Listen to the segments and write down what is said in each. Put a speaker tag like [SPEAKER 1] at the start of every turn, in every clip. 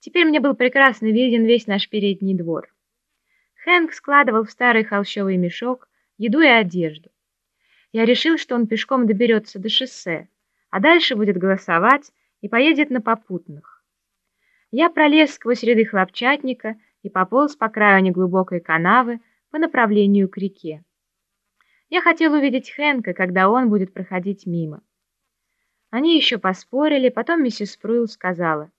[SPEAKER 1] Теперь мне был прекрасно виден весь наш передний двор. Хэнк складывал в старый холщовый мешок еду и одежду. Я решил, что он пешком доберется до шоссе, а дальше будет голосовать и поедет на попутных. Я пролез сквозь ряды хлопчатника и пополз по краю неглубокой канавы по направлению к реке. Я хотел увидеть Хэнка, когда он будет проходить мимо. Они еще поспорили, потом миссис Спруил сказала,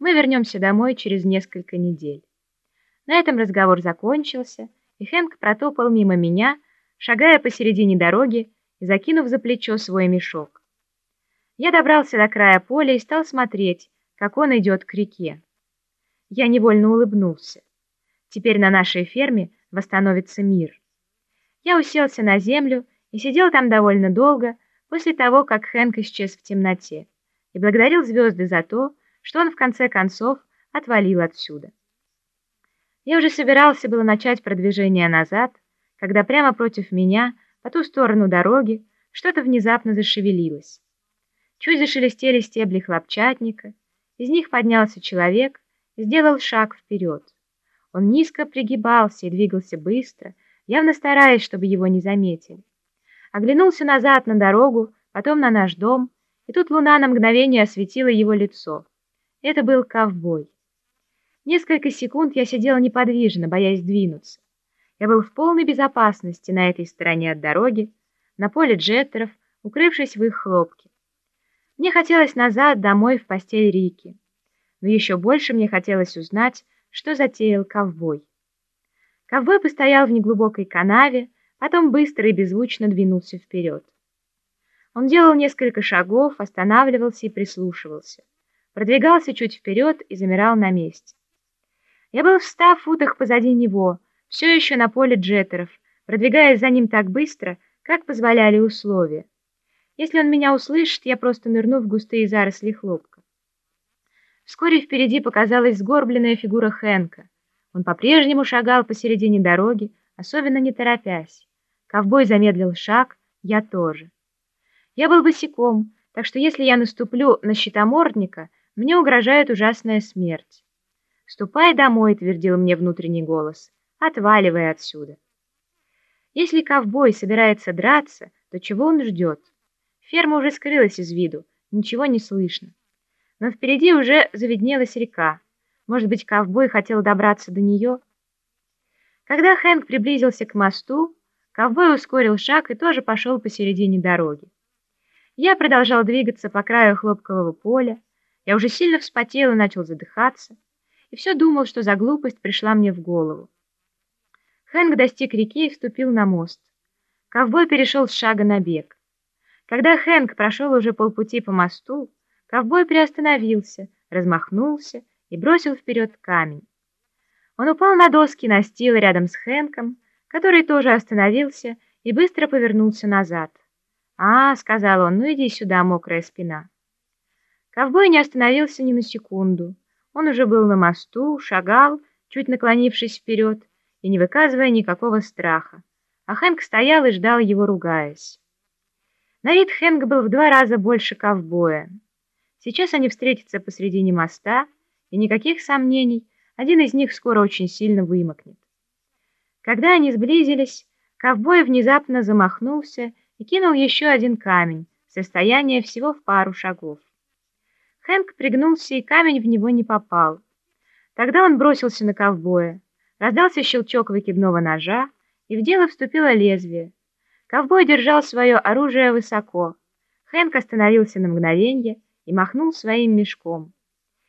[SPEAKER 1] «Мы вернемся домой через несколько недель». На этом разговор закончился, и Хэнк протопал мимо меня, шагая посередине дороги и закинув за плечо свой мешок. Я добрался до края поля и стал смотреть, как он идет к реке. Я невольно улыбнулся. Теперь на нашей ферме восстановится мир. Я уселся на землю и сидел там довольно долго, после того, как Хэнк исчез в темноте, и благодарил звезды за то, что он в конце концов отвалил отсюда. Я уже собирался было начать продвижение назад, когда прямо против меня, по ту сторону дороги, что-то внезапно зашевелилось. Чуть зашелестели стебли хлопчатника, из них поднялся человек и сделал шаг вперед. Он низко пригибался и двигался быстро, явно стараясь, чтобы его не заметили оглянулся назад на дорогу, потом на наш дом, и тут луна на мгновение осветила его лицо. Это был ковбой. Несколько секунд я сидела неподвижно, боясь двинуться. Я был в полной безопасности на этой стороне от дороги, на поле джеттеров, укрывшись в их хлопке. Мне хотелось назад, домой, в постель Рики. Но еще больше мне хотелось узнать, что затеял ковбой. Ковбой постоял в неглубокой канаве, потом быстро и беззвучно двинулся вперед. Он делал несколько шагов, останавливался и прислушивался. Продвигался чуть вперед и замирал на месте. Я был в ста футах позади него, все еще на поле джеттеров, продвигаясь за ним так быстро, как позволяли условия. Если он меня услышит, я просто нырну в густые заросли хлопка. Вскоре впереди показалась сгорбленная фигура Хэнка. Он по-прежнему шагал посередине дороги, особенно не торопясь. Ковбой замедлил шаг, я тоже. Я был босиком, так что если я наступлю на щитомордника, мне угрожает ужасная смерть. «Ступай домой», — твердил мне внутренний голос, — «отваливай отсюда». Если ковбой собирается драться, то чего он ждет? Ферма уже скрылась из виду, ничего не слышно. Но впереди уже заведнелась река. Может быть, ковбой хотел добраться до нее? Когда Хэнк приблизился к мосту, Ковбой ускорил шаг и тоже пошел посередине дороги. Я продолжал двигаться по краю хлопкового поля. Я уже сильно вспотел и начал задыхаться. И все думал, что за глупость пришла мне в голову. Хэнк достиг реки и вступил на мост. Ковбой перешел с шага на бег. Когда Хэнк прошел уже полпути по мосту, ковбой приостановился, размахнулся и бросил вперед камень. Он упал на доски настила рядом с Хэнком, который тоже остановился и быстро повернулся назад. «А, — сказал он, — ну иди сюда, мокрая спина». Ковбой не остановился ни на секунду. Он уже был на мосту, шагал, чуть наклонившись вперед и не выказывая никакого страха. А Хэнк стоял и ждал его, ругаясь. На вид Хэнк был в два раза больше ковбоя. Сейчас они встретятся посредине моста, и никаких сомнений, один из них скоро очень сильно вымокнет. Когда они сблизились, ковбой внезапно замахнулся и кинул еще один камень, состояние всего в пару шагов. Хэнк пригнулся, и камень в него не попал. Тогда он бросился на ковбоя. Раздался щелчок выкидного ножа, и в дело вступило лезвие. Ковбой держал свое оружие высоко. Хэнк остановился на мгновенье и махнул своим мешком.